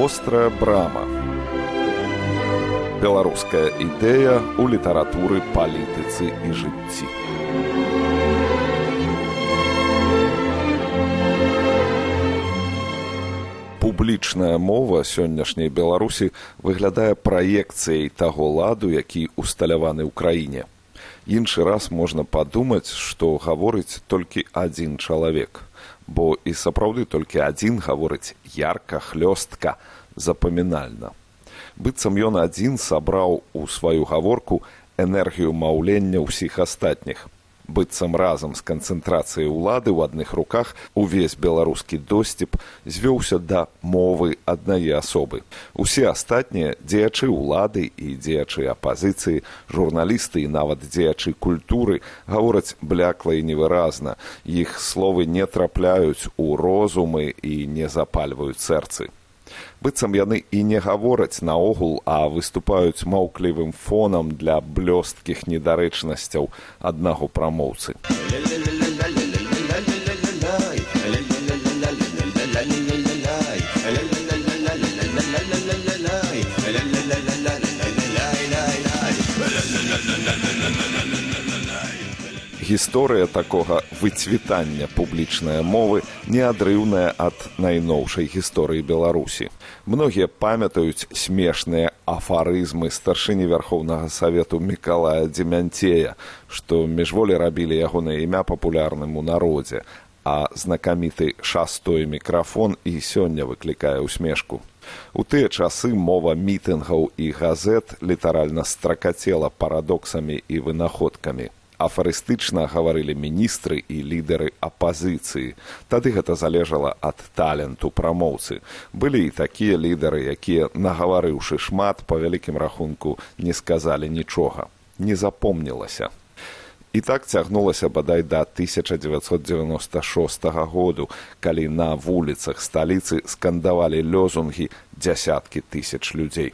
вострая брама. Беларуская ідэя ў літаратуры палітыцы і жыцці. Публічная мова сённяшняй беларусі выглядае праекцыяй таго ладу які усталяваны ў краіне. Іншы раз можна падумаць што гаворыць толькі адзін чалавек бо і сапраўды толькі адзін гаворыць ярка хлёстка запамінальна. Быццам ён адзін сабраў у сваю гаворку энергію маўлення ўсіх астатніх быццам разам з канцэнтрацыяй улады ў адных руках увесь беларускі досціп звёўся да мовы аднае асобы. Усе астатнія дзеячы ўлады і дзеячы апазіцыі журналісты і нават дзеячы культуры гавораць блякла і невыразна. Іх словы не трапляюць у розумы і не запальваюць сэрцы быццам яны і не гавораць наогул а выступаюць маўклівым фонам для блёсткіх недарэчнасцяў аднаго прамоўцы гісторыя такога выцвітання публічнай мовы неадрыўная ад найноўшай гісторыі беларусі. Многія памятаюць смешныя афарызмы старшыні вярхоўнага савету мікалая дземянцея што міжволі рабілі ягонае імя папулярным у народзе а знакаміты шастой мікрафон і сёння выклікае ўсмешку. У тыя часы мова мітынгаў і газет літаральна стракацела парадоксамі і вынаходкамі афарыстычна гаварылі міністры і лідары апазіцыі. Тады гэта залежала ад таленту прамоўцы. Былі і такія лідары якія нагаварыўшы шмат па вялікім рахунку не сказалі нічога не запомнілася. І так цягнулася бадай да 1996 году калі на вуліцах сталіцы скандавалі лёзунгі дзясяткі тысяч людзей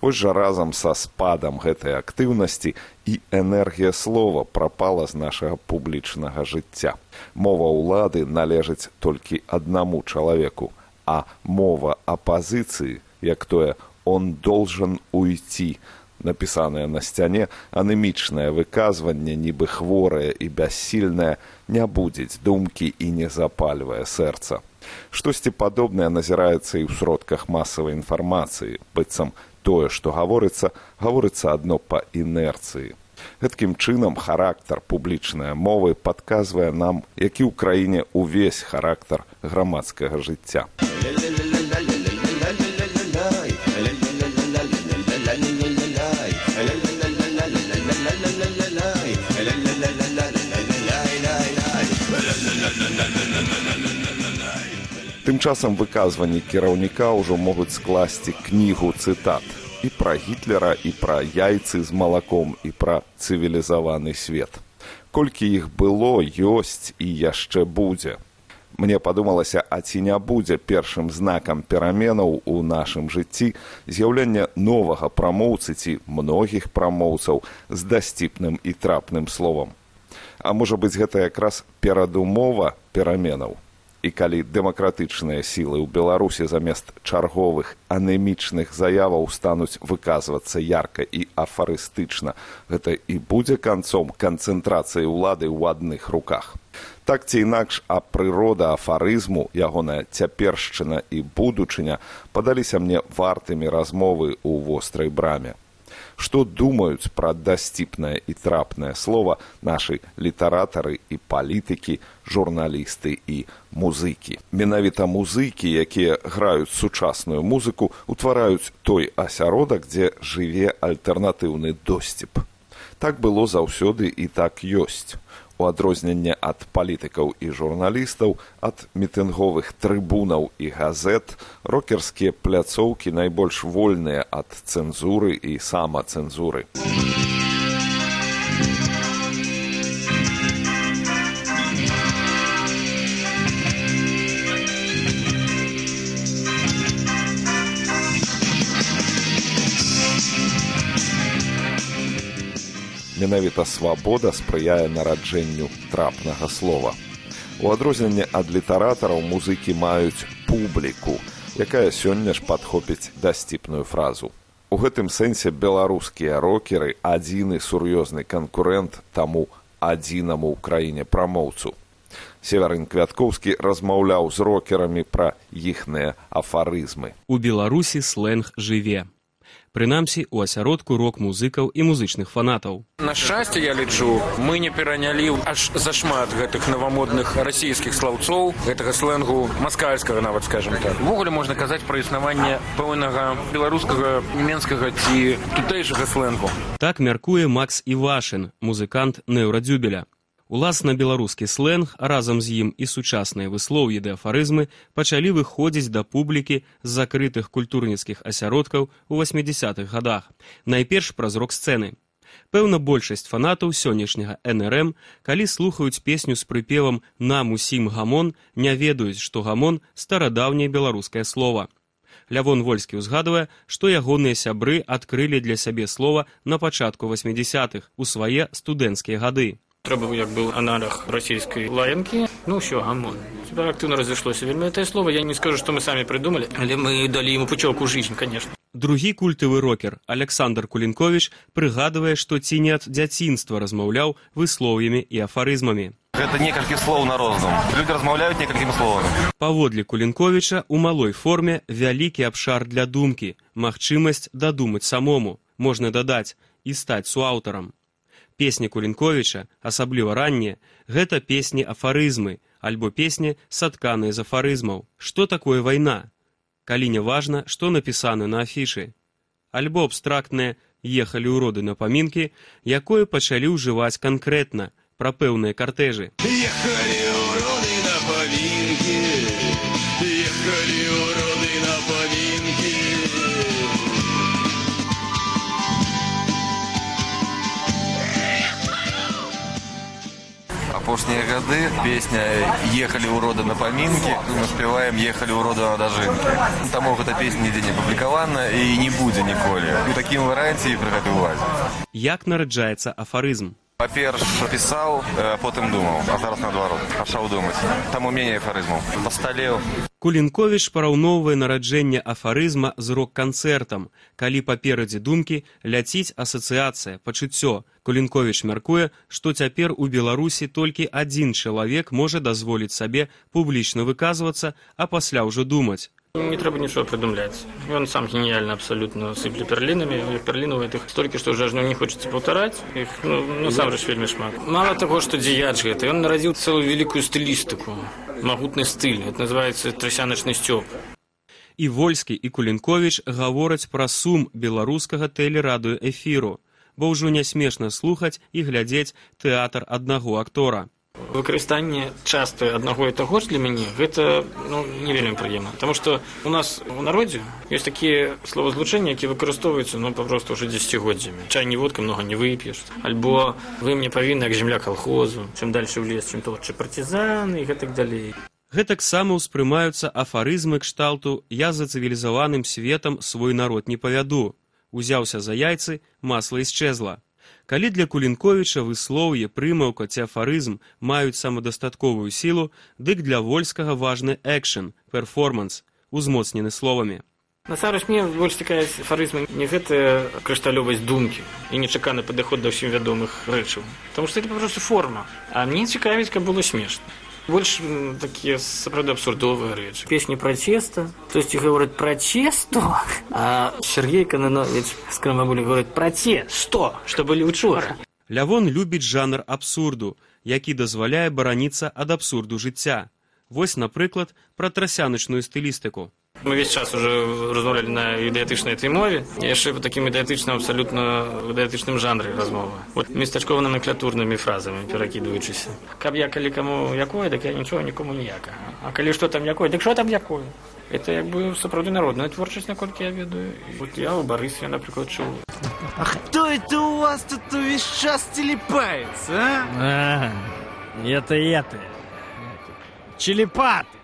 Вось жа разам са спадам гэтай актыўнасці і энергія слова прапала з нашага публічнага жыцця. Мова ўлады належыць толькі аднаму чалавеку, а мова апазіцыі, як тое он должен уйти, напісанае на сцяне анемічнае выказванне нібы хворае і бяссільнае не будзець думкі і не запальвае сэрца. Штосьці падобнае назіраецца і ў сродках масавай інфармацыі, быццам тое, што гаворыцца, гаворыцца адно па інерцыі. Гэткім чынам характар публічнай мовы падказвае нам, які ў краіне ўвесь характар грамадскага жыцця. Тым часам выказванні кіраўніка ўжо могуць скласці кнігу цытат і пра гітлера і пра яйцы з малаком і пра цывілізаваны свет. Колькі іх было ёсць і яшчэ будзе. Мне падумалася, а ці не будзе першым знакам пераменаў у нашым жыцці з'яўлення новага прамоўцы ці многіх прамоўцаў з дасціпным і трапным словам. А можа быць, гэта якраз перадумова пераменаў і калі дэмакратычныя сілы ў беларусі замест чарговых анемічных заяваў стануць выказвацца ярка і афарыстычна гэта і будзе канцом канцэнтрацыі ўлады ў адных руках. Так ці інакш а прырода афарызму ягоная цяпершчына і будучыня падаліся мне вартымі размовы ў вострай браме што думаюць пра дасціпнае і трапнае слова нашы літаратары і палітыкі журналісты і музыкі менавіта музыкі якія граюць сучасную музыку утвараюць той асяродак дзе жыве альтэрнатыўны досціп так было заўсёды і так ёсць у адрозненне ад палітыкаў і журналістаў ад мітынговых трыбунаў і газет рокерскія пляцоўкі найбольш вольныя ад цэнзуры і самацэнзуры. Менавіта свабода спрыяе нараджэнню трапнага слова. У адрозненне ад літаратараў музыкі маюць публіку, якая сёння ж падхопіць дасціпную фразу. У гэтым сэнсе беларускія рокеры адзіны сур'ёзны канкурэнт таму адзінаму ў краіне прамоўцу. Северын Квяткоўскі размаўляў з рокерамі пра іхныя афарызмы. У Беларусі сленг жыве. Прынамсі, у асяродку рок-музыкаў і музычных фанатаў. На шчасце я лічу, мы не перанялі аж зашмат гэтых навамодных расійскіх слаўцоў гэтага сленгу маскальскага нават скажем так. Увогуле можна казаць пра існаванне пэўнага беларускага менскага ці тутэйшага сленгу. Так мяркуе Макс Івашын, музыкант неўрадзюбеля. Уласна беларускі сленг разам з ім і сучасныя выслоўі ды афарызмы пачалі выходзіць да публікі з закрытых культурніцкіх асяродкаў у 80-х гадах, найперш праз рок-сцэны. Пэўна, большасць фанатаў сённяшняга НРМ, калі слухаюць песню з прыпевам нам усім гамон, не ведаюць, што гамон старадаўняе беларускае слова. Лявон вольскі ўзгадвае, што ягоныя сябры адкрылі для сябе слова на пачатку 80-х у свае студэнцкія гады. Трэба як быў аналог расійскай лаянкі ну ўсё гамон цяпер актыўна разышлося вельмі гэтае слово я не скажу што мы самі прыдумалі але мы далі ему пучоўку жизнь конечно Другі культавы рокер Александр Кулінкович прыгадвае, што ці не ад дзяцінства размаўляў выслоўямі і афарызмамі. Гэта некалькі слоў на розум. Людзі размаўляюць некалькімі словамі. Паводле Кулінковіча у малой форме вялікі абшар для думкі, магчымасць дадумаць самому, можна дадаць і стаць суаўтарам. Песні Кулінковіча, асабліва раннія, гэта песні афарызмы, альбо песні сатканыя з афарызмаў. Што такое вайна? Калі не важна, што напісана на афішы. Альбо абстрактныя ехалі ўроды на памінкі, якое пачалі ўжываць канкрэтна пра пэўныя картэжы. Ехали Апошнія гады песня ехалі ўроды на памінкі, мы спяваем ехалі ўроды на дажынкі. Таму гэта песня нідзе не публікавана і не будзе ніколі. У такім варыянце і пры гэтай увазе. Як нараджаецца афарызм? Па-перш, пісаў, а потым думаў, а зараз наадварот, пачаў думаць. Таму меней афарызмаў. Пасталеў. Кулінковіч параўноўвае нараджэнне афарызма з рок-канцэртам, калі паперадзе думкі ляціць асацыяцыя, пачуццё. Кулінковіч мяркуе, што цяпер у Беларусі толькі адзін чалавек можа дазволіць сабе публічна выказвацца, а пасля ўжо думаць. не трэба нічого прыдумляць. Ён сам геніяльна абсалютна сыпле перлінамі. Перлінавай тых столькі што ўжо ж не хочацца паўтараць. Іх ну, насамрэч вельмі шмат. Мала таго што дзеяч гэта ён нарадзіў цэлую вялікую стылістыку магутны стыль. Это называется трасяначны сцёп. І вольскі і кулінковіч гавораць пра сум беларускага тэлерадыё эфіру, бо ўжо не смешна слухаць і глядзець тэатр аднаго актора. выкарыстанне часта аднаго і таго ж для мяне гэта ну, не вельмі прыемна Таму што у нас у народзе ёсць такія словазлучэнні які выкарыстоўваюцца ну папросту уже дзесяцігоддзямі чай не водка много не вып'еш альбо вы мне павінны як земля калхозу чым дальше ў лес чым толчы партизаны і гэтак далей Гэтаксама ўспрымаюцца афарызмы кшталту я за цывілізаваным светам свой народ не павяду. Узяўся за яйцы, масла ісчезла. Калі для Кулінковіча выслоўе, прымаўка ці афарызм маюць самадастатковую сілу, дык для вольскага важны экшн, перформанс, узмоцнены словамі. насамрэч мне больш такая афарызма не гэтая крышталёвасць думкі і нечаканы падыход да ўсім вядомых рэчаў Таму што это просто форма а мне цікавіць каб было смешна больш такія сапраўды абсурдовыя рэчы песні пратэста хтосьці гаворыць прачесту а Сергей кананович з крамабулі говорит праце што што былі учора Лявон любіць жанр абсурду, які дазваляе бараніцца ад абсурду жыцця. Вось, напрыклад, пра трасяначную стылістыку. Мы весь час уже размаўлялі на ідэатычнай этой мове. Яшчэ па такім ідэатычным абсалютна ідэатычным жанры размовы. Вот местачкова номенклатурнымі фразамі перакідваючыся каб я калі каму якое дык я нічого нікому ніякага а калі што там якое дык што там якое это як бы сапраўды народная творчасць наколькі я ведаю. Вот я у барыс я напрыклад чуў А кто это у вас тут весь час телепается, а? А, это это. Челепаты.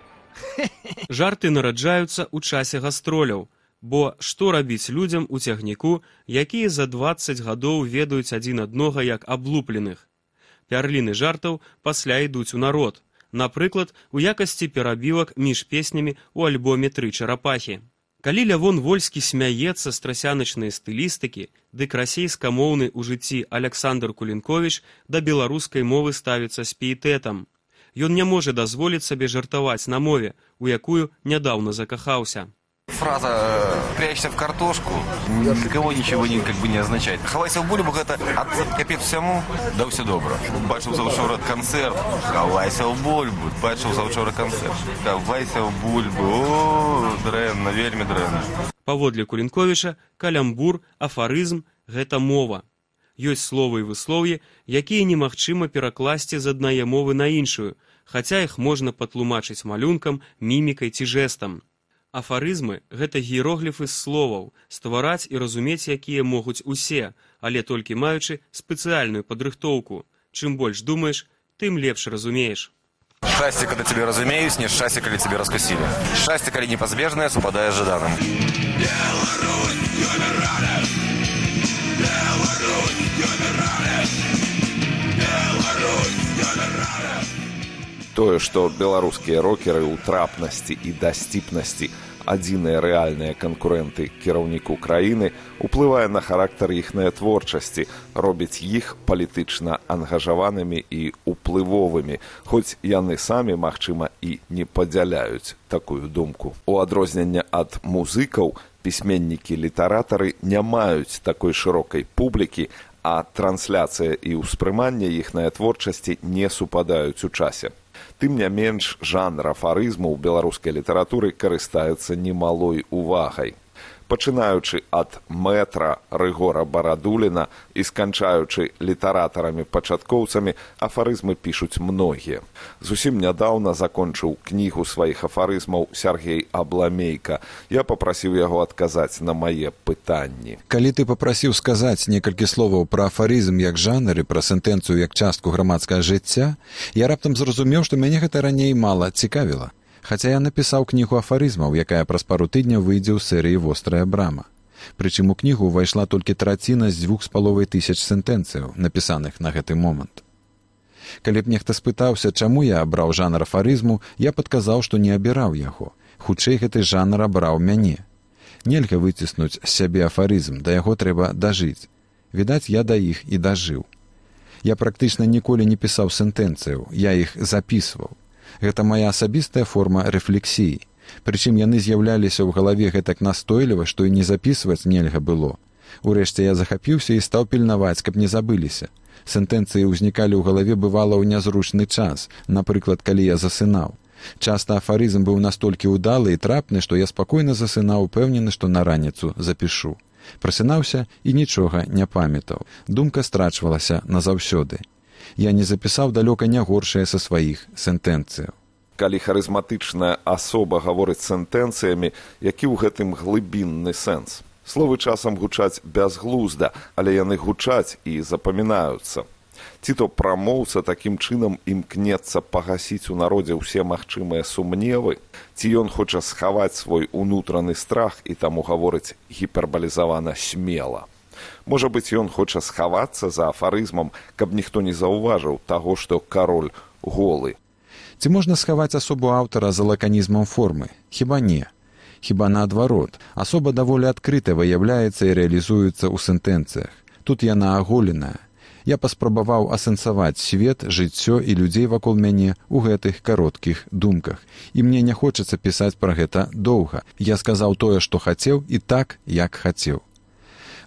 Жарты нараджаюцца ў часе гастроляў, бо што рабіць людзям у цягніку, якія за 20 гадоў ведаюць адзін аднога як аблупленых. Пярліны жартаў пасля ідуць у народ. Напрыклад, у якасці перабівак між песнямі ў альбоме тры чарапахі. Калі лявон вольскі смяецца з трасяначнай стылістыкі, дык расейскамоўны ў жыцці Александр Кулінковіч да беларускай мовы ставіцца з піетэтам. Ён не можа дазволіць сабе жартаваць на мове, у якую нядаўна закахаўся. Фраза «прячься в картошку» для кого ничего не, как бы не означает. «Хавайся в бульбу» — это от капец всему, да все добро. Бачив завчора концерт, «Хавайся в бульбу», бачив завчора концерт, «Хавайся в бульбу», о, дрэнна, вельмі дрэнна. Паводле Кулінковіча, калямбур, афарызм – гэта мова. Ёсць словы і выслоўі, якія немагчыма перакласці з аднае мовы на іншую, хаця іх можна патлумачыць малюнкам, мімікай ці жэстам. Афарызмы – гэта гіерогліфы з словаў, ствараць і разумець якія могуць усе, але толькі маючы спецыяльную падрыхтоўку. Чым больш думаеш, тым лепш разумееш. Счастье, когда тебе разумеюсь, не счастье, когда тебе раскусили. Счастье, коли непозбежное, совпадая с ожиданным. Тое, што беларускія рокеры ў трапнасці і дасціпнасці адзіныя рэальныя канкурэнты кіраўніку краіны уплывае на характар іхнай творчасці, робіць іх палітычна ангажаванымі і уплывовымі, хоць яны самі, магчыма, і не падзяляюць такую думку. У адрозненне ад музыкаў пісьменнікі літаратары не маюць такой шырокай публікі, а трансляцыя і ўспрыманне іхнай творчасці не супадаюць у часе. Тым не менш жанр афарызму ў беларускай літаратуры карыстаецца немалой увагай. Пачынаючы ад метра рыгора барадуліна і сканчаючы літаратарамі-пачаткоўцамі афарызмы пішуць многія. Зусім нядаўна закончыў кнігу сваіх афарызмаў Сергей Абламейка. Я папрасіў яго адказаць на мае пытанні. Калі ты папрасіў сказаць некалькі словаў пра афарызм як жанр і пра сентэнцыю як частку грамадскага жыцця, я раптам зразумеў, што мяне гэта раней мала цікавіла хаця я напісаў кнігу афарызмаў, якая праз пару тыдняў выйдзе ў серыі вострая брама. Прычым у кнігу ўвайшла толькі траціна з дзвюх з паловай тысяч сентэнцыяў, напісаных на гэты момант. Калі б нехта спытаўся, чаму я абраў жанр афарызму, я падказаў, што не абіраў яго. Хутчэй гэты жанр абраў мяне. Нельга выціснуць з сябе афарызм, да яго трэба дажыць. Відаць, я да іх і дажыў. Я практычна ніколі не пісаў сентэнцыяў, я іх запісваў гэта моя асабістая форма рэфлексіі прычым яны з'яўляліся ў галаве гэтак настойліва што і не записываць нельга было. Урэшце я захапіўся і стаў пільнаваць каб не забыліся. Сентэнцыі ўзнікалі ў галаве бывала ў нязручны час напрыклад калі я засынаў. Часта афарызм быў настолькі ўдалы і трапны што я спакойна засынаў упэўнены што на раніцу запішу. Прасынаўся і нічога не памятаў. Думка страчвалася назаўсёды я не запісаў далёка не горшае са сваіх сентэнцыяў. Калі харызматычная асоба гаворыць сентэнцыямі, які ў гэтым глыбінны сэнс. Словы часам гучаць бязглузда, але яны гучаць і запамінаюцца. Ці то прамоўца такім чынам імкнецца пагасіць у народзе ўсе магчымыя сумневы, ці ён хоча схаваць свой унутраны страх і таму гаворыць гіпербалізавана смела. Можа быць, ён хоча схавацца за афарызмам, каб ніхто не заўважыў таго, што кароль голы. Ці можна схаваць асобу аўтара за лаканізмам формы? Хіба не. Хіба наадварот, асоба даволі адкрыта выяўляецца і рэалізуецца ў сентэнцыях. Тут яна аголеная. Я паспрабаваў асэнсаваць свет, жыццё і людзей вакол мяне ў гэтых кароткіх думках. І мне не хочацца пісаць пра гэта доўга. Я сказаў тое, што хацеў і так, як хацеў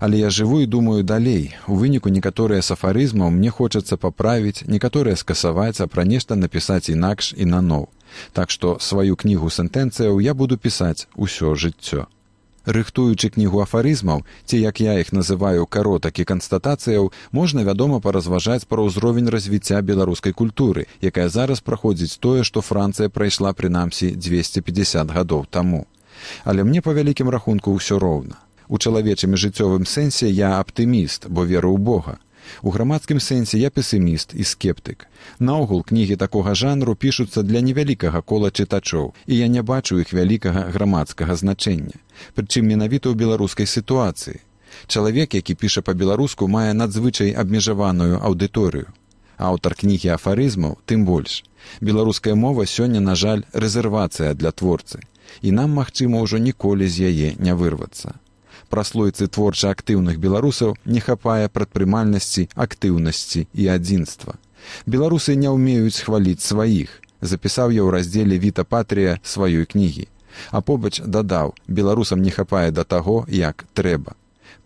але я жыву і думаю далей. У выніку некаторыя сафарызмаў мне хочацца паправіць некаторыя скасаваць а пра нешта напісаць інакш і наноў. Так што сваю кнігу сентэнцыяў я буду пісаць усё жыццё. Рыхтуючы кнігу афарызмаў ці як я іх называю каротак і канстатацыяў можна вядома паразважаць пра ўзровень развіцця беларускай культуры якая зараз праходзіць тое што францыя прайшла прынамсі 250 гадоў таму. Але мне па вялікім рахунку ўсё роўна У чалавечым і жыццёвым сэнсе я аптыміст, бо веру ў Бога. У грамадскім сэнсе я песіміст і скептык. Наогул кнігі такога жанру пішуцца для невялікага кола чытачоў, і я не бачу іх вялікага грамадскага значэння. Прычым менавіта ў беларускай сітуацыі. Чалавек, які піша па-беларуску, мае надзвычай абмежаваную аўдыторыю. Аўтар кнігі афарызмаў тым больш. Беларуская мова сёння, на жаль, рэзервацыя для творцы. І нам, магчыма, ўжо ніколі з яе не вырвацца. Праслойцы творча актыўных беларусаў не хапае прадпрымальнасці, актыўнасці і адзінства. Беларусы не ўмеюць хваліць сваіх, запісаў я ў раздзеле Віта Патрія сваёй кнігі. А побач дадаў, беларусам не хапае да таго, як трэба.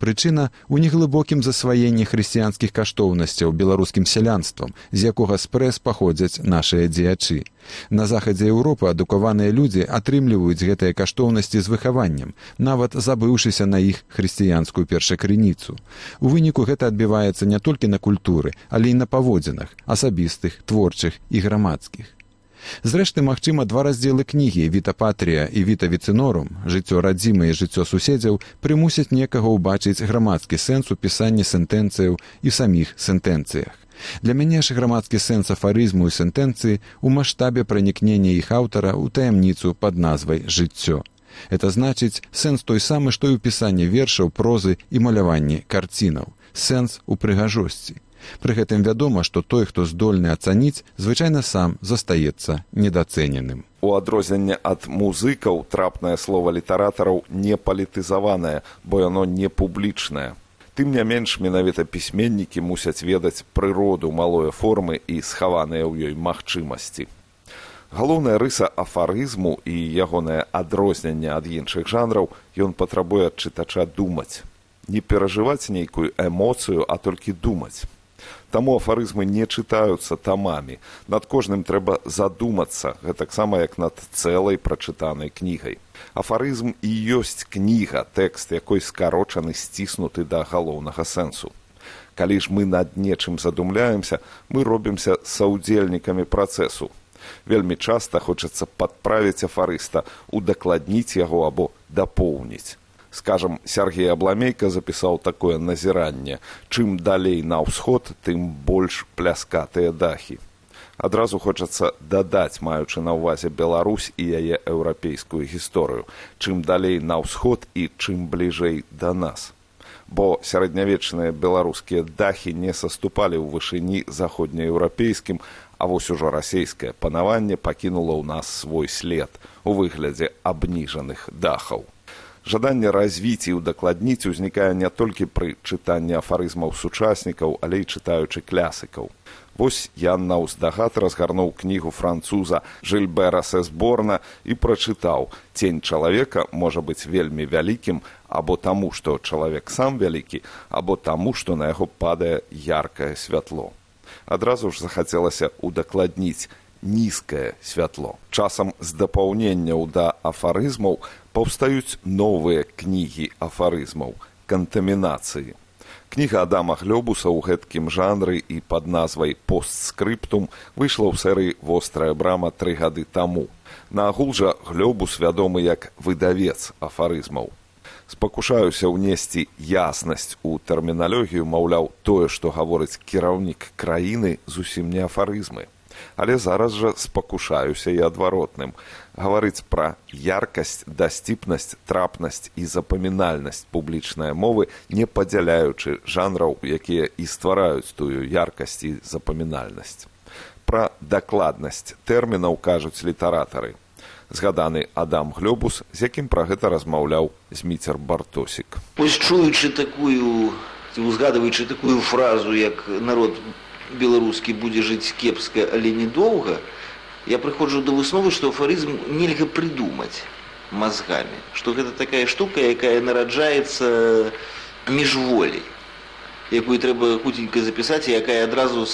Прычына ў неглыбокім засваенні хрысціянскіх каштоўнасцяў беларускім сялянствам, з якога спрэс паходзяць нашыя дзеячы. На захадзе Еўропы адукаваныя людзі атрымліваюць гэтыя каштоўнасці з выхаваннем, нават забыўшыся на іх хрысціянскую першакрыніцу. У выніку гэта адбіваецца не толькі на культуры, але і на паводзінах, асабістых, творчых і грамадскіх. Зрэшты, магчыма, два раздзелы кнігі Вітапатрія і Віта Віцынорум, жыццё радзімы і жыццё суседзяў прымусяць некага ўбачыць грамадскі сэнс у пісанні сентэнцыяў і саміх сентэнцыях. Для мяне ж грамадскі сэнс афарызму і сентэнцыі ў маштабе пранікнення іх аўтара ў таямніцу пад назвай жыццё. Это значыць сэнс той самы, што і ў пісанні вершаў, прозы і маляванні карцінаў, сэнс у прыгажосці. Пры гэтым вядома, што той, хто здольны ацаніць, звычайна сам застаецца недацэненым. У адрозненне ад музыкаў трапнае слова літаратараў не палітызаванае, бо яно не публічнае. Тым не менш менавіта пісьменнікі мусяць ведаць прыроду малой формы і схаваныя ў ёй магчымасці. Галоўная рыса афарызму і ягонае адрозненне ад іншых жанраў ён патрабуе ад чытача думаць. Не перажываць нейкую эмоцыю, а толькі думаць. Таму афарызмы не чытаюцца тамамі. Над кожным трэба задумацца, гэтаксама як над цэлай прачытанай кнігай. Афарызм і ёсць кніга, тэкст, якой скарочаны сціснуты да галоўнага сэнсу. Калі ж мы над нечым задумляемся, мы робімся саўдзельнікамі працэсу. Вельмі часта хочацца падправіць афарыста, удакладніць яго або дапоўніць скажем сергей абламейка запісаў такое назіранне чым далей на ўсход тым больш пляскатыя дахі адразу хочацца дадаць маючы на ўвазе беларусь і яе еўрапейскую гісторыю. Чым далей на ўсход і чым бліжэй да нас бо сярэднявечныя беларускія дахі не саступалі ў вышыні заходнееўрапейскім а вось ужо расійскае панаванне пакінула ў нас свой след у выглядзе абніжаных дахаў жаданне развіць і ўдакладніць узнікае не толькі пры чытанні афарызмаў сучаснікаў, але і чытаючы клясыкаў. Вось Ян Наўздагат разгарнуў кнігу француза Жильбера Сэсборна і прачытаў: Цень чалавека можа быць вельмі вялікім або таму, што чалавек сам вялікі, або таму, што на яго падае яркае святло. Адразу ж захацелася ўдакладніць нізкае святло. Часам з дапаўненняў да афарызмаў паўстаюць новыя кнігі афарызмаў кантамінацыі. Кніга Адама Глёбуса ў гэткім жанры і пад назвай постскрыптум выйшла ў серыі вострая брама тры гады таму. Наагул жа глёбус вядомы як выдавец афарызмаў. Спакушаюся ўнесці яснасць у тэрміналогію, маўляў, тое, што гаворыць кіраўнік краіны зусім не афарызмы але зараз жа спакушаюся і адваротным гаварыць пра яркасць дасціпнасць трапнасць і запамінальнасць публічнай мовы не падзяляючы жанраў якія і ствараюць тую яркасць і запамінальнасць пра дакладнасць тэрмінаў кажуць літаратары згаданы адам глёбус з якім пра гэта размаўляў зміцер бартосік. Пусть чуючы такую узгадываючы такую фразу як народ беларускі будзе жыць кепска але недоўга я прыходжу да высновы што афарызм нельга прыдумаць мазгамі што гэта такая штука якая нараджаецца міжволей якую трэба хуценька запісаць якая адразу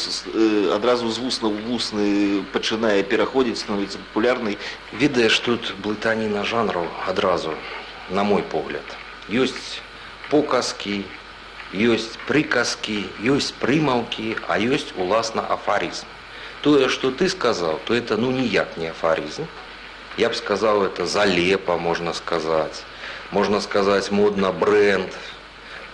адразу з вусна ў вусны пачынае пераходзіць становіцца папулярнай ведаеш тут блытаніна жанраў адразу на мой погляд ёсць показкі ёсць прыказкі, ёсць прымаўкі, а ёсць уласна афарызм. Тое, што ты сказаў, то это ну ніяк не афарызм. Я б сказаў это залепа можна сказаць. Можна сказаць модна бренд,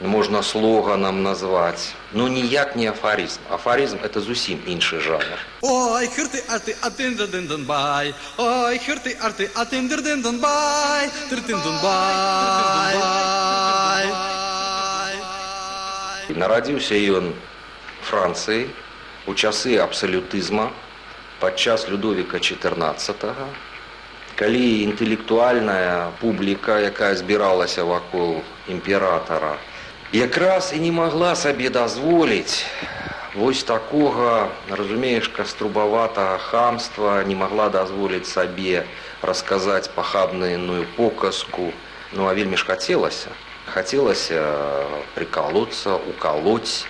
можна слоганам назваць. Ну ніяк не афарызм. Афарызм это зусім іншы жанр. Ой хырты арты атындадындынбай Ой хырты арты Тыртындынбай нарадзіўся ён францыі у часы абсалютызма падчас Людовіка 14, калі інтэлектуальная публіка, якая збіралася вакол імператара, якраз і не магла сабе дазволіць вось такога, разумееш, каструбаватага хамства, не магла дазволіць сабе расказаць пахабную показку, ну а вельмі ж хацелася. Хацелася прикалоцца, укалоць,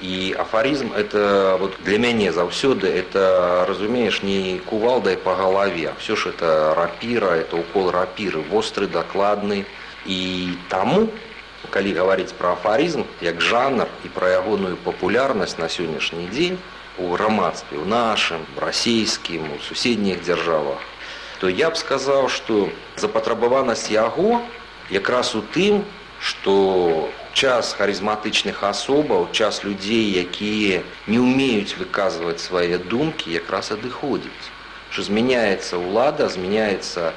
і афарызм это вот для мяне заўсёды это разумееш не кувалдай по галаве все ж это рапіра это укол рапіры востры дакладны і таму калі гаварыць пра афарызм як жанр і пра ягоную папулярнасць на сённяшні дзень у грамадстве у нашым расійскім у суседніх дзяржавах то я б сказаў што запатрабаванасць яго якраз у тым што час харызматычных асобаў час людзей якія не ўмеюць выказваць свае думкі якраз адыходзіць що змяняецца ўлада змяняецца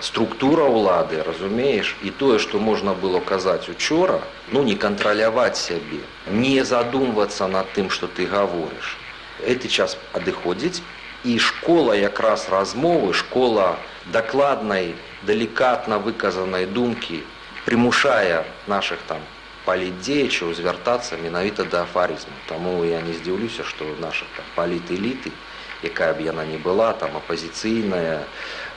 структура ўлады разумееш? І тое што можна было казаць учора ну не кантраляваць сябе не задумвацца над тым што ты гаворыш. Гэты час адыходзіць і школа якраз размовы школа дакладнай далікатна выказанай думкі прымушае наших там палітдзеячаў звяртацца менавіта да афарызму таму я не здзіўлюся што наша палітэліты якая б яна не была там апазіцыйная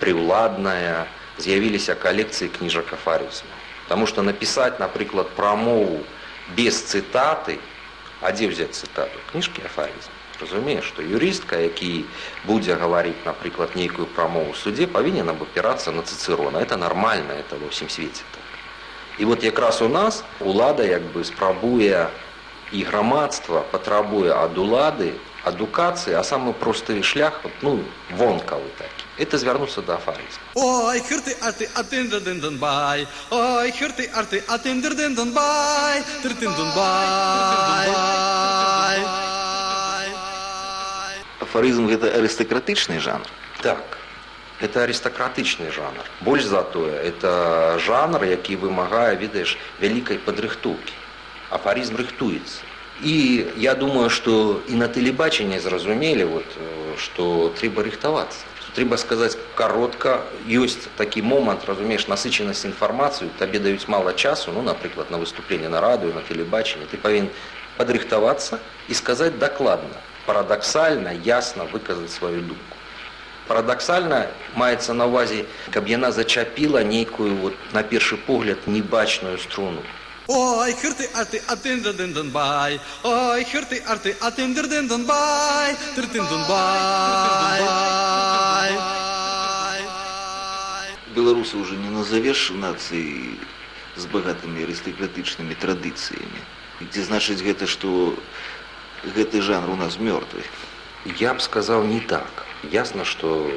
прыўладная з'явіліся калекцыі кніжак афарызму Таму што напісаць напрыклад прамову без цытаты а дзе ўзяць цытату кніжкі афарызм разумееш што юрыстка які будзе гаварыць напрыклад нейкую прамову суддзе павінен абапірацца на цыцырона это нормально это ва ўсім свеце так І вот якраз у нас улада як бы спрабуе і грамадства патрабуе ад улады адукацыі, а самы просты шлях вот, ну вонкавы такі. Это звярнуцца да афарызма. Ой хырты арты атындадындынбай Ой хырты арты атындырдындынбай Тыртындынбай Афарызм гэта арыстакратычны жанр. Так это арыстакратычны жанр. Больш затое это жанр які вымагае ведаеш вялікай падрыхтоўкі афарызм рыхтуецца і я думаю что і на тэлебачанне зразумелі вот что трэба рыхтавацца трэба сказаць каротка ёсць такі момант разумееш насычанасць інфармацыю табе даюць мала часу ну напрыклад на выступленне на радыё на тэлебачанне ты павін падрыхтавацца і сказаць дакладна парадаксальна ясна выказаць сваю думку парадаксальна маецца на ўвазе каб яна зачапіла нейкую вот на першы погляд небачную струну. Ой хырты арты атындадындынбай Ой хырты арты атындырдындынбай тыртындынбай Беларусы уже не назовешь нацыі з багатымі арыстакратычнымі традыцыямі. Дзе значыць гэта што гэты жанр у нас мёртвы? Я б сказаў не так ясна што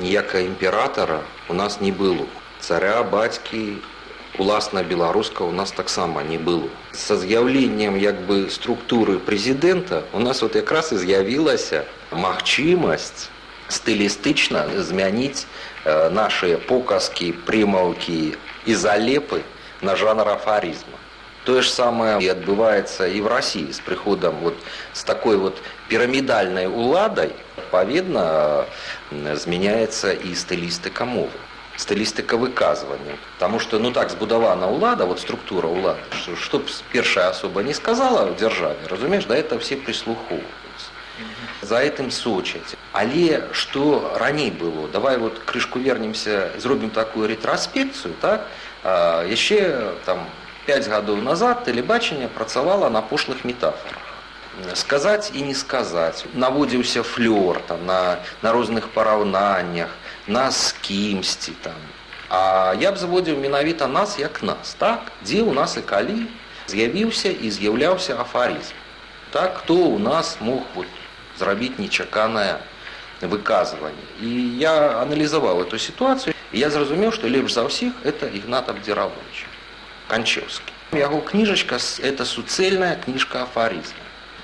ніякага імператара у нас не было. Царя бацькі уласна беларуска у нас таксама не было. Са з'яўленнем як бы структуры прэзідэнта у нас вот якраз і з'явілася магчымасць стылістычна змяніць э, нашыя показкі прымаўкі і залепы на жанр афарызма. Тое ж самае і адбываецца і в рассіі з прыходам вот з такой вот пірамідальнай уладай адпаведна змяняецца і стылістыка мовы стылістыка выказвання Таму што ну так збудавана ўлада вот структура ўлады што б першая асоба не сказала ў дзяржаве разумееш да это все прыслухоўваюцца за этым сочаць але што раней было давай вот крышку вернемся зробім такую ретраспекцыю так? Яшчэ там 5 гадоў назад тэлебачанне працавала на пошлых метафорах сказаць і не сказаць наводзіўся флёр там на, на розных параўнаннях нас з кімсьці там. А я б заводзіў менавіта нас як нас. Так дзе ў нас і калі з'явіўся і з'яўляўся афарызм так хто у нас мог вот, зрабіць нечаканае выказванне і я аналізаваў эту сітуацыю я зразумеў што лепш за ўсіх это ігнат абдзіравович канчеўскі яго кніжачка это суцэльная кніжка афарызма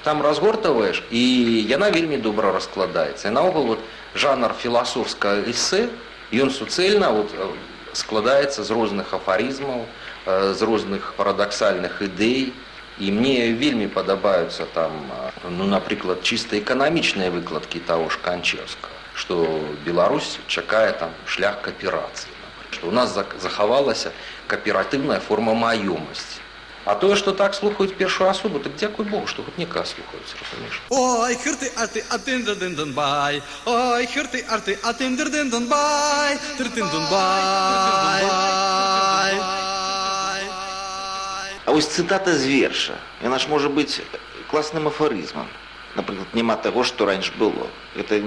там разгортаваеш і яна вельмі добра раскладаецца наогул вот жанр філасофска эсэ ён суцэльна вот складаецца з розных афарызмаў з розных парадаксальных ідэй І мне вельмі падабаюцца там ну напрыклад чыста эканамічныя выкладкі таго ж канчеўска што Беларусь чакае там шлях кааперацыі што ў нас захавалася кааператыўная форма маёмасці А тое, што так слухаюць першую асобу, так дзякуй Богу, што хоць нека слухаюць, разумееш. Ой, хырты, арты, атындырдындын бай. Ой, хырты, арты, атындырдындын бай. Тыртындын бай. А вось цытата з верша. Яна ж можа быць класным афарызмам. Напрыклад, няма таго, што раньш было. Это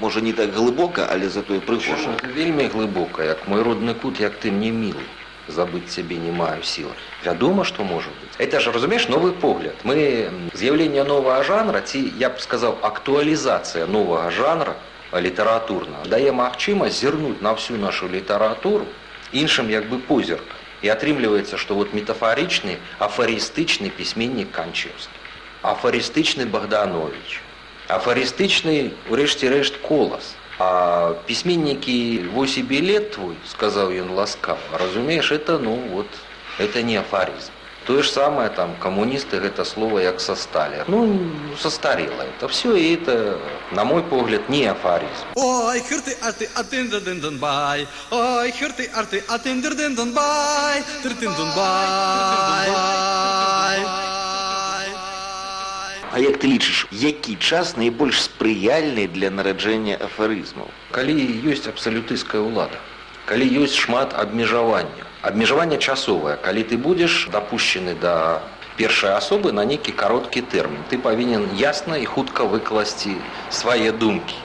можа не так глыбока, але затое прыгожа. Вельмі глыбока, як мой родны кут, як ты мне мілы забыть себе не маю силы. Вядома, что может быть. Это же, разумеешь, новый погляд. Мы з'явление нового жанра, ці, я бы сказал, актуализация нового жанра литературного, дае магчимость зернуть на всю нашу литературу іншым як бы позіркам. І атрымліваецца, што вот метафарычны, афарыстычны пісьменнік Канчеўскі, афарыстычны Богданович, афарыстычны, урэшце рэшт колас, А письменники «Вось и билет твой», — сказал он ласкаво, разумеешь, это, ну, вот, это не афоризм. То же самое, там, коммунисты, это слово як состали. Ну, состарело это все, и это, на мой погляд, не афоризм. Ой, хырты, арты, атындырдындын бай. Ой, хырты, арты, атындырдындын бай. А як ты лічыш, які час найбольш спрыяльны для нараджэння афарызмаў? Калі ёсць абсалютысцкая ўлада, калі ёсць шмат абмежавання, абмежаванне часовае, калі ты будзеш дапушчаны да першай асобы на нейкі кароткі тэрмін, ты павінен ясна і хутка выкласці свае думкі.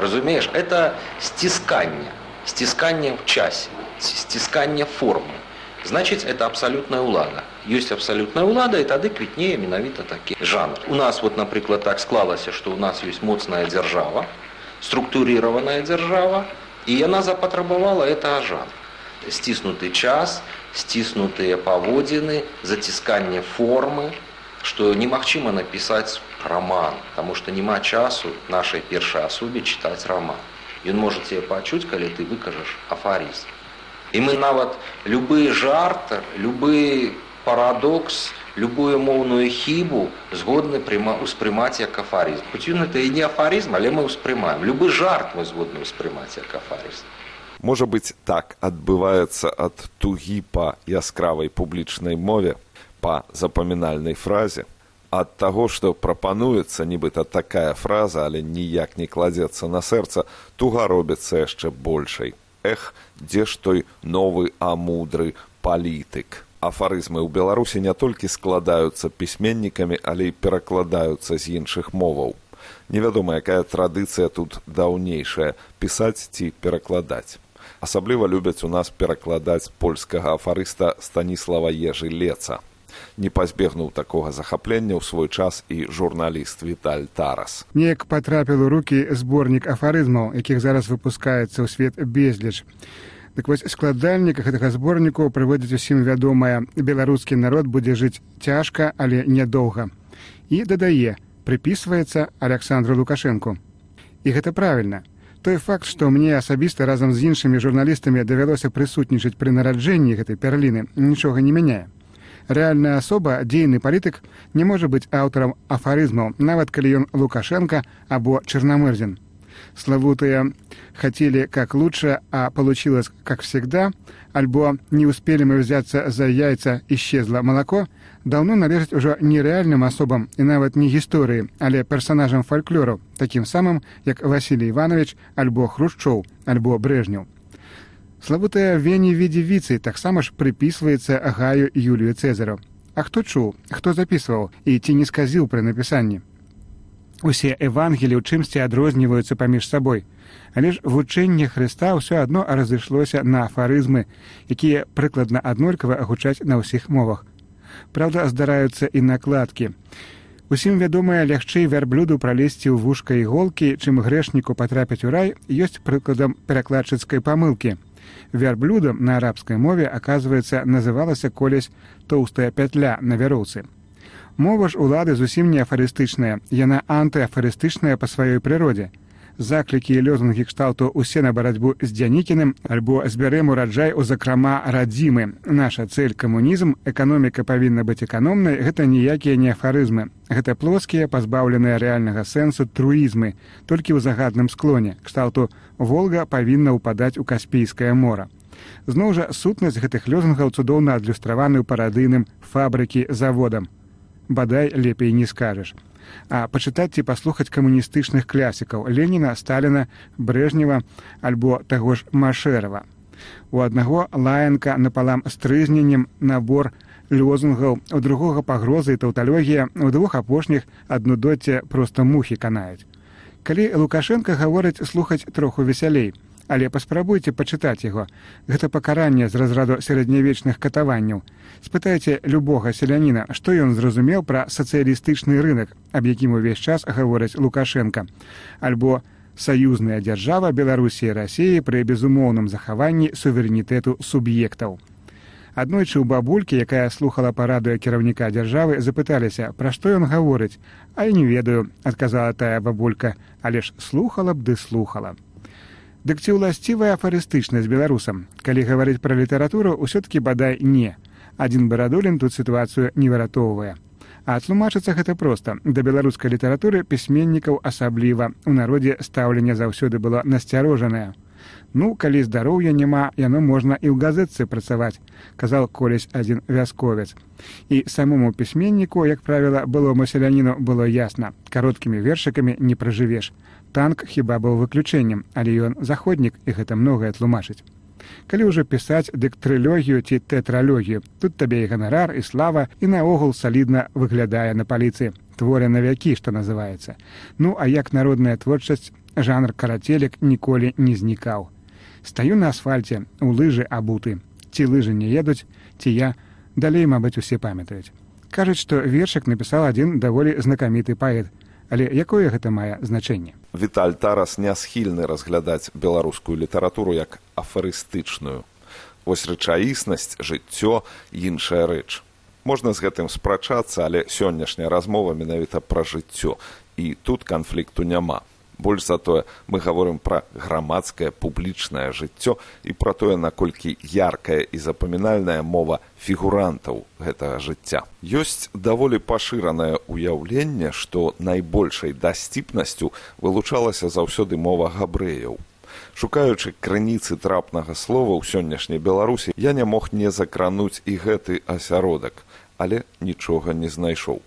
Разумееш, это сцісканне, сцісканне ў часе, сцісканне формы. Значыць, это абсалютная ўлада. Ёсць абсалютная ўлада і тады квітнее менавіта такі жанр. У нас вот, напрыклад, так склалася, што ў нас ёсць моцная дзяржава, структурированная дзяржава, і яна запатрабавала это жанр. Сціснуты час, сціснутыя паводзіны, зацісканне формы, што немагчыма напісаць раман, таму што няма часу нашай першай асобе чытаць раман. Ён можа цябе пачуць, калі ты выкажаш афарызм. І мы нават любы жарт, любы парадокс, любую моўную хібу згодны ўспрымаць як афарызм. Хоць ён это і не афарызм, але мы ўспрымаем. Любы жарт мы згодны ўспрымаць як афарызм. Можа быць, так адбываецца ад тугі па яскравай публічнай мове, па запамінальнай фразе, ад таго, што прапануецца нібыта такая фраза, але ніяк не кладзецца на сэрца, туга робіцца яшчэ большай эх дзе ж той новы амудры палітык афарызмы ў беларусі не толькі складаюцца пісьменнікамі але і перакладаюцца з іншых моваў. Невядома якая традыцыя тут даўнейшая пісаць ці перакладаць асабліва любяць у нас перакладаць польскага афарыста станіслава ежы леца не пазбегнуў такога захаплення ў свой час і журналіст віталь тарас. Неяк потрапіў у руки зборнік афарызмаў якіх зараз выпускаецца ў свет безліч дык вось складальнік гэтага зборніку прыводзіць усім вядомая беларускі народ будзе жыць цяжка але нядоўга і дадае прыпісваецца александру лукашенко. І гэта правільна той факт што мне асабіста разам з іншымі журналістамі давялося прысутнічаць пры нараджэнні гэтай пярліны нічога не мяняе рэальная асоба дзейны палітык не можа быць аўтарам афарызмаў нават калі ён лукашенко або черномырзин славутыя хотели как лучше а получилось как всегда альбо не успели мы взяться за яйца исчезло молоко даўно належаць ужо нерэальным асобам і нават не гісторыі але персонажам фальклору таким самым як василий иванович альбо хрушчоў альбо брежню Славутая вені відзе віцы таксама ж прыпісваецца агаю Юлію Цезару. А хто чуў, хто запісваў і ці не сказіў пры напісанні. Усе евангелі ў чымсьці адрозніваюцца паміж сабой, але ж вучэнне Хрыста ўсё адно разышлося на афарызмы, якія прыкладна аднолькава агучаць на ўсіх мовах. Праўда, здараюцца і накладкі. Усім вядомая лягчэй вярблюду пралезці ў вушка іголкі, чым грэшніку патрапіць у рай ёсць прыкладам перакладчыцкай памылкі вярблюдам на арабскай мове оказывается называлася колесь тоўстая пятля на вяроўцы мова ж улады зусім не афарыстычная яна антыафарыстычная па сваёй прыродзе. Заклікі і лёзунгі кшталту усе на барацьбу з дзянікіным альбо збярэм ураджай у закрама радзімы наша цель камунізм эканоміка павінна быць эканомнай гэта ніякія не афарызмы. Гэта плоскія пазбаўленыя рэальнага сэнсу труізмы толькі ў загадным склоне. Кшталту волга павінна ўпадаць у каспійскае мора. Зноў жа сутнасць гэтых лёзунгаў цудоўна адлюстраваны ў парадыйным фабрыкі заводам бадай лепей не скажаш а пачытаць ці паслухаць камуністычных клясікаў леніна сталіна брежнева альбо таго ж машэрава. У аднаго лаянка напалам з трызненнем набор лёзунгаў у другога пагрозы і таўталогія у двух апошніх адну доце проста мухі канаюць. Калі лукашенко гаворыць слухаць троху весялей але паспрабуйце пачытаць яго. Гэта пакаранне з разраду сярэднявечных катаванняў. Спытайце любога селяніна што ён зразумеў пра сацыялістычны рынок аб якім увесь час гавораць лукашенко. Альбо саюзная дзяржава беларусі рассіі пры безумоўным захаванні суверэнітэту суб'ектаў. Аднойчы ў бабулькі якая слухала парадыё кіраўніка дзяржавы запыталіся пра што ён гаворыць. А я не ведаю адказала тая бабулька але ж слухала б ды слухала Дык ці ўласцівая афарыстычнасць беларусам, калі гаварыць пра літаратуру ўсё-ткі бадай не. Адзін барадулін тут сітуацыю не выратоўвае. А тлумачыцца гэта проста. Да беларускай літаратуры пісьменнікаў асабліва у народзе стаўленне заўсёды было насцярожанае. Ну, калі здароўя няма, яно можна і ў газетцы працаваць, казаў колесь адзін вясковец. І самому пісьменніку, як правіла, былому селяніну было ясна, кароткімі вершыкамі не пражывеш танк хіба быў выключэннем, але ён заходнік і гэта многае тлумачыць. Калі ўжо пісаць дык трылогію ці тэтралогію, тут табе і ганарар і слава і наогул салідна выглядае на паліцы творы на вякі, што называецца. Ну а як народная творчасць жанр карацелек ніколі не знікаў. Стаю на асфальце у лыжы абуты, ці лыжы не едуць, ці я далей, мабыць, усе памятаюць. Кажуць, што вершак напісаў адзін даволі знакаміты паэт, але якое гэта мае значэнне? Віталь тарас не схільны разглядаць беларускую літаратуру як афарыстычную. Вось рэчаіснасць жыццё іншая рэч. Можна з гэтым спрачацца але сённяшняя размова менавіта пра жыццё. І тут канфлікту няма больш за тое мы гаворым пра грамадскае публічнае жыццё і пра тое наколькі яркая і запамінальная мова фігурантаў гэтага жыцця. Ёсць даволі пашыранае ўяўленне што найбольшай дасціпнасцю вылучалася заўсёды мова габрэяў. Шукаючы крыніцы трапнага слова ў сённяшняй беларусі я не мог не закрануць і гэты асяродак але нічога не знайшоў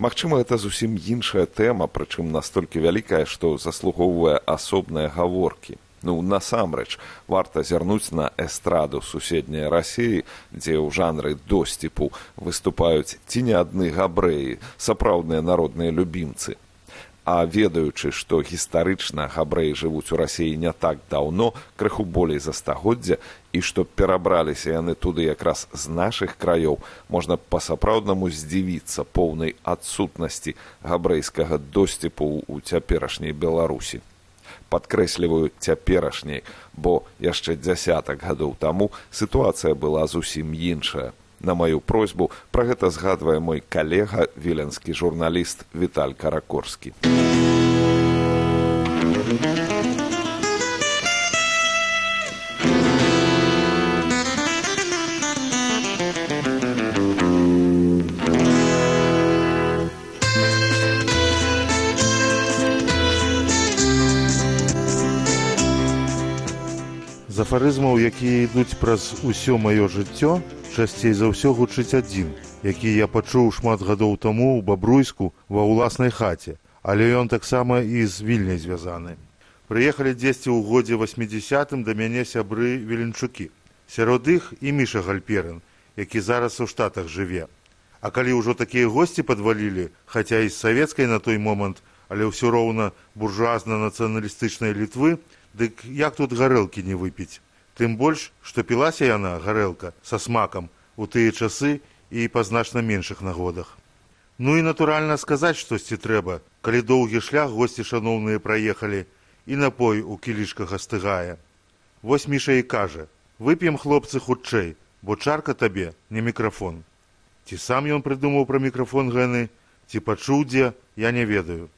Магчыма, гэта зусім іншая тэма, прычым настолькі вялікая, што заслугоўвае асобныя гаворкі. Ну насамрэч варта зірнуць на эстраду суседняй рассіі, дзе ў жанры досціпу выступаюць ці не адны габрэі, сапраўдныя народныя любімцы а ведаючы што гістарычна габрэі жывуць у рассіі не так даўно крыху болей за стагоддзя і што перабраліся яны туды якраз з нашых краёў можна па-сапраўднаму здзівіцца поўнай адсутнасці габрэйскага досціпу ў цяперашняй беларусі. Падкрэсліваю цяперашняй бо яшчэ дзясятак гадоў таму сітуацыя была зусім іншая На маю просьбу пра гэта згадвае мой калега віленскі журналіст Віталь Каракорскі. З афарызмаў, якія ідуць праз усё маё жыццё, часцей за ўсё гучыць адзін, які я пачуў шмат гадоў таму ў бабруйску ва ўласнай хаце, але ён таксама і з вільняй звязаны. Прыехалі дзесьці ў годзе 80 да мяне сябры веленчукі. Сярод іх і міша гальперын, які зараз у штатах жыве. А калі ўжо такія госці падвалілі, хаця і з савецкай на той момант, але ўсё роўна буржуазна-нацыяналістычнай літвы, дык як тут гарэлкі не выпіць тым больш што пілася яна гарэлка са смакам у тыя часы і па значна меншых нагодах. Ну і натуральна сказаць штосьці трэба калі доўгі шлях госці шаноўныя праехалі і напой у кілішках астыгае. Вось міша і кажа вып'ем хлопцы хутчэй бо чарка табе не мікрафон ці сам ён прыдумаў пра мікрафон гэны ці пачуў дзе я не ведаю.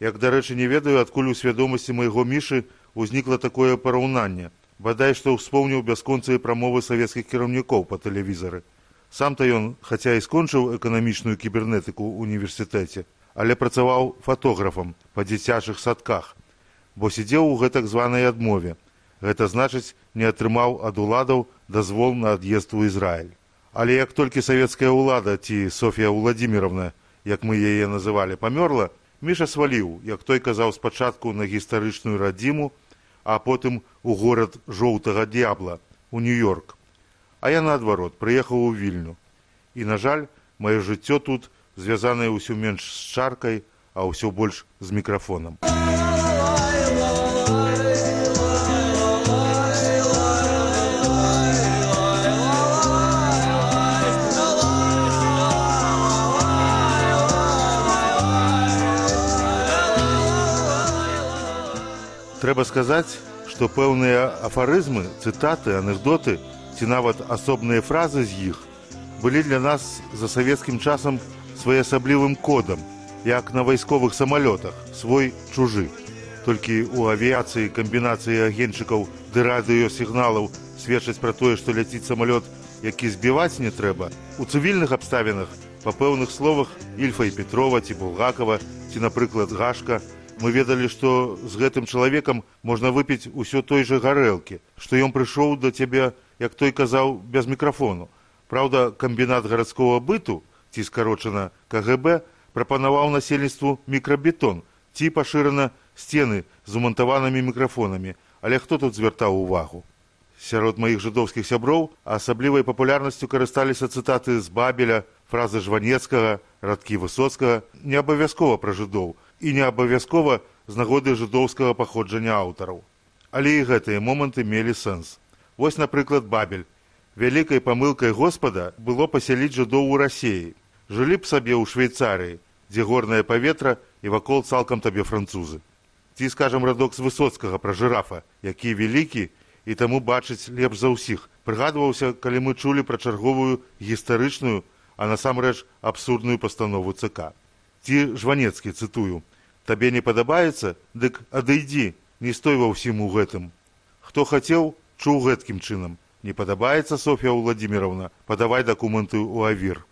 Як, дарэчы, не ведаю, адкуль у свядомасці майго мішы ўзнікла такое параўнанне. Бадай, што ўспомніў бясконцыя прамовы савецкіх кіраўнікоў па тэлевізары. Сам-то ён, хаця і скончыў эканамічную кібернетыку ў універсітэце, але працаваў фатографам па дзіцячых садках, бо сидзеў у гэтак званай адмове. Гэта значыць, не атрымаў ад уладаў дазвол на ад'езд у Ізраіль. Але як толькі савецкая ўлада ці Софія Владимировна, як мы яе называлі, памёрла, Міша сваліў, як той казаў спачатку на гістарычную радзіму, а потым у горад жоўтага д'ябла у нью-йорк. А я наадварот прыехаў у вільню. І на жаль маё жыццё тут звязанае ўсё менш з чаркай а ўсё больш з мікрафонам трэба сказаць што пэўныя афарызмы цытаты анекдоты ці нават асобныя фразы з іх былі для нас за савецкім часам своеасаблівым кодам, як на вайсковых самалётах свой чужы. Толькі ў авіяцыі камбінацыі агеньчыкаў ды радыёсігналаў сведчаць пра тое, што ляціць самалёт, які збіваць не трэба. У цывільных абставінах па пэўных словах Ільфа і Петрова ці Булгакова ці, напрыклад, гашка, мы ведалі, што з гэтым чалавекам можна выпіць усё той жа гарэлкі, што ён прыйшоў да цябе як той казаў без мікрафону. Праўда, камбінат гарадскога быту ці скарочана КГБ прапанаваў насельніцтву мікрабетон ці пашырана сцены з умантаванымі мікрафонамі, але хто тут звяртаў увагу. Сярод маіх жыдоўскіх сяброў асаблівай папулярнасцю карысталіся цытаты з бабеля, фразы жванецкага, радкі высоцкага, не абавязкова пра жыдоў і не абавязкова з нагоды жыдоўскага паходжання аўтараў. Але і гэтыя моманты мелі сэнс. Вось, напрыклад, бабель. Вялікай памылкай Господа было пасяліць жудоў у рассеі. Жылі б сабе ў Швейцарыі, дзе горнае паветра і вакол цалкам табе французы. Ці скажам радок з высоцкага пра жырафа, які вялікі і таму бачыць лепш за ўсіх. Прыгадваўся, калі мы чулі пра чарговую гістарычную, а насамрэч абсурдную пастанову ЦК. Ці жванецкі цытую: Табе не падабаецца, дык адыдзі, не стой ва ўсім у гэтым. Хто хацеў, чуў гэткім чынам. Не падабаецца софья владимировна падавай дакументы ў авір.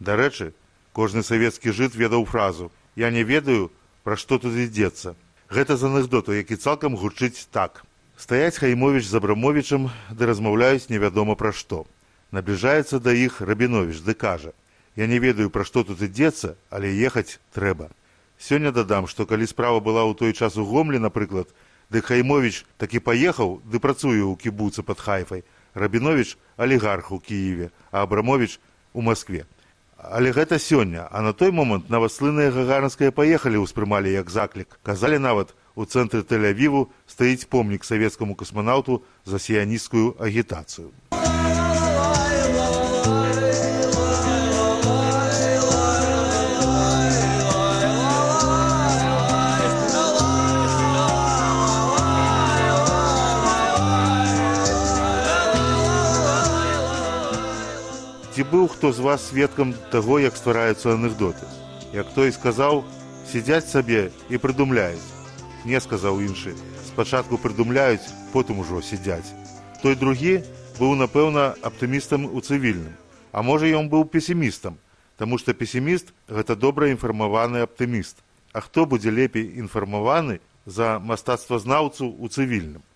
Дарэчы кожны савецкі жыт ведаў фразу. Я не ведаю пра што тут ідзецца гэта з анекдоту які цалкам гучыць так. Стаяць хаймович з абрамовичам ды размаўляюць невядома пра што. Набліжаецца да іх рабінович ды кажа я не ведаю пра што тут ідзецца але ехаць трэба сёння дадам што калі справа была ў той час у гомлі напрыклад Дык Хаймович такі паехаў ды працуе ў кібуцы пад хайфай. Рабінович алігарх у Кіеве, а Абрамович у Маскве. Але гэта сёння, а на той момант наваслыныя гагарнскія паехалі ўспрымалі як заклік. Казалі нават, у цэнтры Тэль-Авіву стаіць помнік савецкаму касманаўту за сіянісцкую агітацыю. Ці быў хто з вас сведкам таго, як ствараюцца анекдоты. Як той сказаў, сядзяць сабе і прыдумляюць. Не сказаў іншы. Спачатку прыдумляюць, потым ужо сядзяць. Той другі быў, напэўна, аптымістам у цывільным. А можа, ён быў песімістам, Таму што песіміст гэта добра інфармаваны аптыміст. А хто будзе лепей інфармаваны за мастацтвазнаўцу ў цывільным.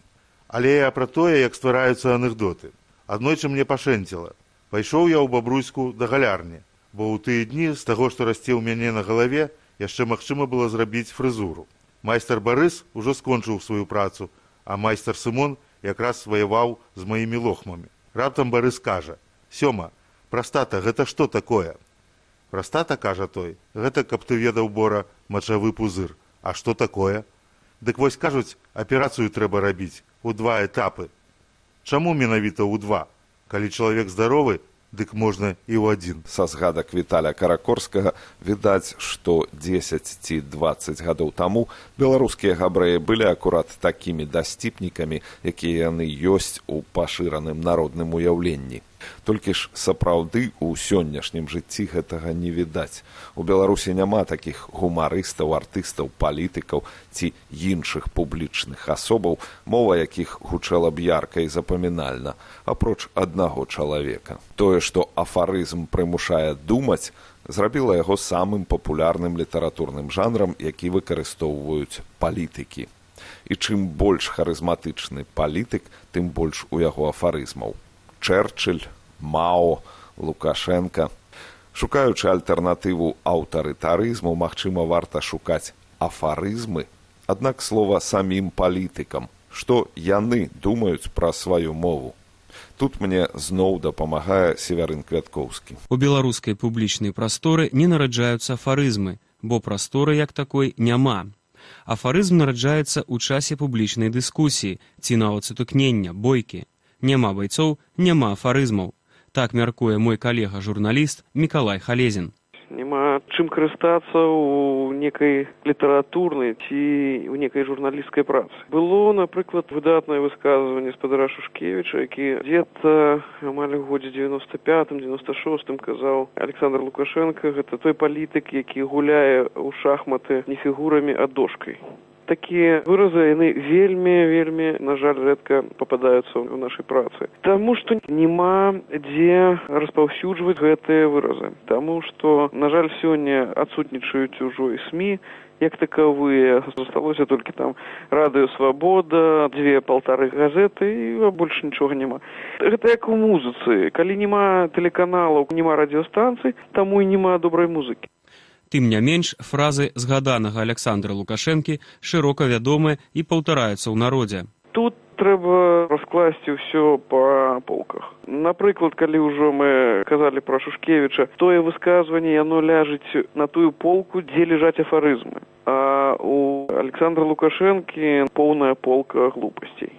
Але я пра тое, як ствараюцца анекдоты. Аднойчы мне пашэнціла, Пайшоў я ў бабруйску да галярні, бо ў тыя дні з таго, што расце ў мяне на галаве, яшчэ магчыма было зрабіць фрызуру. Майстар Барыс ужо скончыў сваю працу, а майстар Сымон якраз сваяваў з маімі лохмамі. Раптам Барыс кажа: « Сёма, прастата, гэта што такое? Прастата кажа той, гэта каб ты ведаў бора мачавы пузыр. А што такое? Дык вось кажуць, аперацыю трэба рабіць у два этапы. Чаму менавіта ў два? Калі чалавек здаровы дык можна і ў адзін. Са згадак віталя каракорскага відаць што 10 ці 20 гадоў таму беларускія габрэі былі акурат такімі дасціпнікамі якія яны ёсць у пашыраным народным уяўленні Толькі ж сапраўды ў сённяшнім жыцці гэтага не відаць. У Беларусі няма такіх гумарыстаў, артыстаў, палітыкаў ці іншых публічных асобаў, мова якіх гучала б ярка і запамінальна, апроч аднаго чалавека. Тое, што афарызм прымушае думаць, зрабіла яго самым папулярным літаратурным жанрам, які выкарыстоўваюць палітыкі. І чым больш харызматычны палітык, тым больш у яго афарызмаў. Чэрчыль, Мао, Лукашенко. Шукаючы альтэрнатыву аўтарытарызму, магчыма, варта шукаць афарызмы, аднак слова самім палітыкам, што яны думаюць пра сваю мову. Тут мне зноў дапамагае северын квяткоўскі. У беларускай публічнай прасторы не нараджаюцца афарызмы, бо прасторы як такой няма. Афарызм нараджаецца ў часе публічнай дыскусіі ці нават сутыкнення, бойкі. Няма байцоў, няма афарызмаў. Так мяркуе мой калега журналіст Мікалай Халезін. Няма чым карыстацца ў некай літаратурнай ці ў некай журналісцкай працы. Было, напрыклад, выдатнае высказванне спадара Шушкевіча, які дзе-то амаль годзе 95-96 казаў Александр Лукашенко, гэта той палітык, які гуляе ў шахматы не фігурамі, а дошкай такія выразы яны вельмі вельмі на жаль рэдка попадаюцца ў нашай працы таму што няма дзе распаўсюджваць гэтыя выразы. Таму што на жаль сёння адсутнічаюць ужо і сми як такавыя засталося толькі там радыё свабода дзве паўтары газеты і больш нічога няма гэта як у музыцы. Калі няма тэлеканалаў няма радыёстанцый таму і няма добрай музыкі Тым не менш фразы згаданага Александра Лукашэнкі шырока вядомыя і паўтараюцца ў народзе. Тут трэба раскласці ўсё па полках. Напрыклад, калі ўжо мы казалі пра Шушкевіча, тое высказванне яно ляжыць на тую полку, дзе ляжаць афарызмы. А у Александра Лукашэнкі поўная полка глупасцей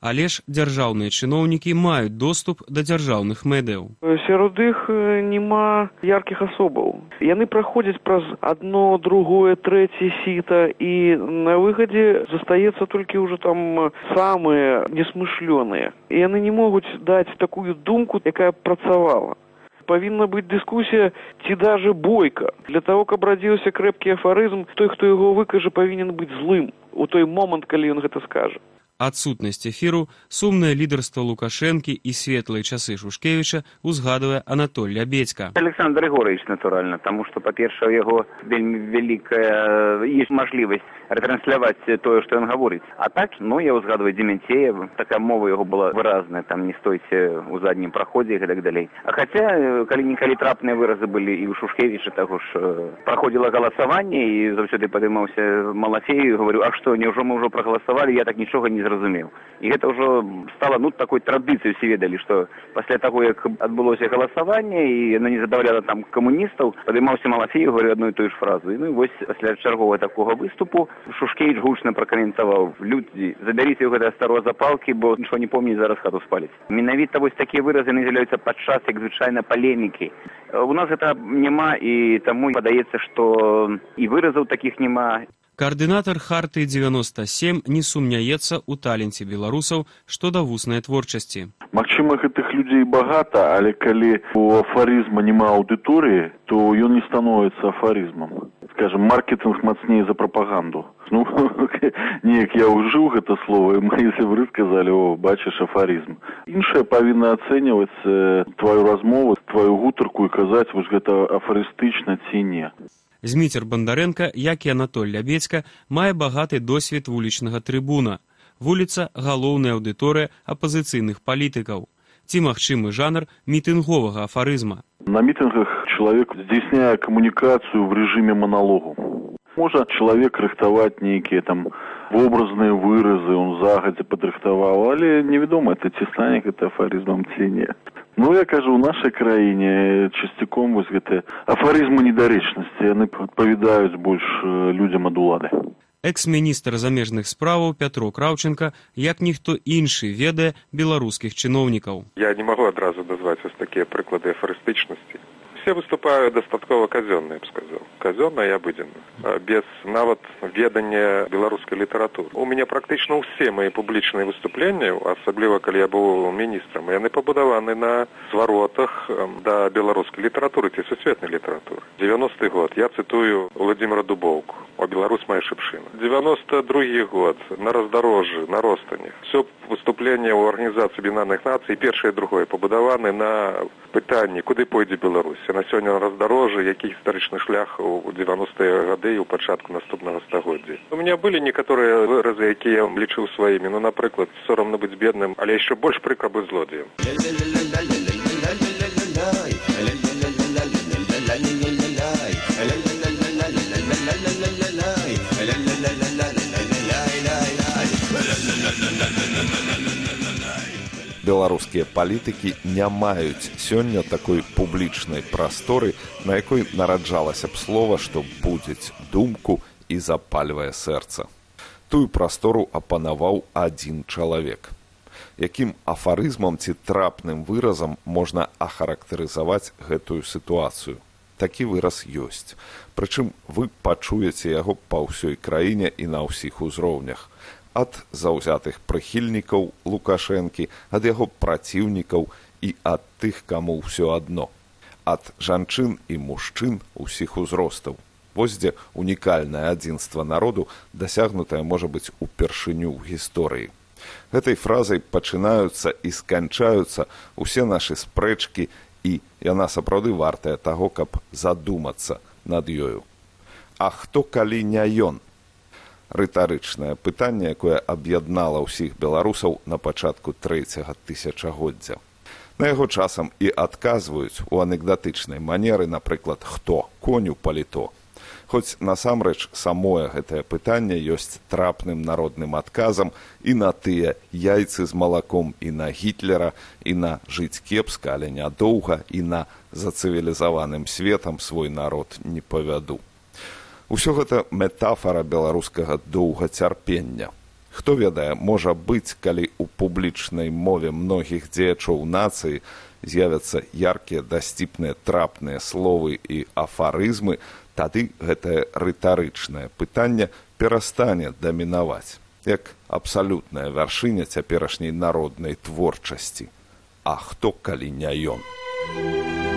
але ж дзяржаўныя чыноўнікі маюць доступ да дзяржаўных медыяў сярод іх няма яркіх асобаў. Яны праходзяць праз адно другое трэці сіта і на выхадзе застаецца толькі ўжо там самыя несмышлёныя. І яны не могуць даць такую думку якая працавала. Павінна быць дыскусія ці даже бойка. Для того каб радзіўся крэпкі афарызм той хто яго выкажа павінен быць злым у той момант калі ён гэта скажа адсутнасць эфіру сумнае лідарства лукашэнкі і светлыя часы шушкевіча узгадвае анатоль лябедзька александр егорович натуральна таму што па-першае яго вельмі вялікая есть мажлівасць ретрансляваць тое што ён гаворыць а так ну я ўзгадваю дземенцея такая мова яго была выразная там не стойце ў заднім праходзе гэтак далей а хаця калі некалі трапныя выразы былі і ў шушкевіча таго ж праходзіла галасаванне і заўсёды падымаўся малафею говорю а што няўжо мы ўжо прагаласавалі я так нічога не зразумеў і гэта ўжо стала ну такой традыцыяй усе ведалі што пасля таго як адбылося галасаванне і яна не задаўляла там камуністаў падымаўся малафею говорю адну і тую ж фразу. Ну вось пасля чаргова такога выступу шушкевич гучна пракаментаваў людзі забярыце ў гэта старого запалкі бо нічого не помніць зараз хату спаліць менавіта вось такія выразы не з'яўляюцца падчас як звычайна палемікі у нас гэта няма і таму падаецца што і выразаў такіх няма Каардынатар харты 97 не сумняецца ў таленце беларусаў што да вуснай творчасці. Магчыма, гэтых людзей багата, але калі у афарызма няма аўдыторыі, то ён не становіцца афарызмам. Скажем, маркетинг мацней за прапаганду. Ну неяк я ўжыў гэта слово і мои сябры сказалі о бачыш афарызм. Іншае павінна ацэньваць тваю размову, тваю гутарку і казаць вось гэта афарыстычна ці не. Зміцер Бандарэнка, як і Анатоль Лябедзька, мае багаты досвед вулічнага трыбуна. Вуліца галоўная аўдыторыя апазіцыйных палітыкаў. Ці магчымы жанр мітынговага афарызма. На мітынгах чалавек здзейсняе камунікацыю в рэжыме маналогу. Можа чалавек рыхтаваць нейкія там вобразныя выразы, он загадзя падрыхтаваў, але невядома это ці стане гэта афарызмам ці не. Ну я кажу у нашай краіне часцяком вось гэты афарызмы недарэчнасці яны адпавядаюць больш людзям ад улады. Экс-міністр замежных справаў пятро краўченко як ніхто іншы ведае беларускіх чыноўнікаў я не магу адразу назваць вось такія прыклады афарыстычнасці все выступаю дастаткова казённа я б сказаў казённа і абыдзенна без нават ведання беларускай літаратуры у мяне практычна ўсе мае публічныя выступленні асабліва калі я быў міністрам яны пабудаваны на зваротах да беларускай літаратуры ці сусветнай літаратуры девяносты год. Я цытую владимира дубоўку о беларусь моя шыпшына девяносто другі год. На раздарожжы на ростанях все выступленне ў арганізацыі бінарных нацый першае другое пабудаваны на пытанні куды пойдзе беларусь на сёння на раздарожжы які гістарычны шлях у девяностыя гады і ў пачатку наступнага стагоддзя. У меня былі некаторыя выразы якія я лічыў сваімі. Ну напрыклад сорамна быць бедным але яшчэ больш прыкра быць злодзеем беларускія палітыкі не маюць сёння такой публічнай прасторы на якой нараджалася б слова што будзець думку і запальвае сэрца. Тую прастору апанаваў адзін чалавек. Якім афарызмам ці трапным выразам можна ахарактарызаваць гэтую сітуацыю? Такі выраз ёсць. Прычым вы пачуеце яго па ўсёй краіне і на ўсіх узроўнях ад заўзятых прыхільнікаў лукашэнкі ад яго праціўнікаў і ад тых каму ўсё адно. Ад жанчын і мужчын усіх узростаў. Вось дзе унікальнае адзінства народу дасягнутае можа быць упершыню ў гісторыі. Гэтай фразай пачынаюцца і сканчаюцца усе нашы спрэчкі і яна сапраўды вартая таго каб задумацца над ёю. А хто калі не ён рытарычнае пытанне, якое аб'яднала ўсіх беларусаў на пачатку трэцяга тысячагоддзя. На яго часам і адказваюць у анекдатычнай манеры, напрыклад, хто коню паліто. Хоць насамрэч самое гэтае пытанне ёсць трапным народным адказам і на тыя яйцы з малаком і на гітлера і на жыць кепска, але нядоўга і на за цывілізаваным светам свой народ не павяду. Усё гэта метафара беларускага доўгацярпення. Хто ведае, можа быць, калі ў публічнай мове многіх дзеячоў нацыі з'явяцца яркія дасціпныя трапныя словы і афарызмы, тады гэтае рытарычнае пытанне перастане дамінаваць, як абсалютная вяршыня цяперашняй народнай творчасці. А хто калі не ён?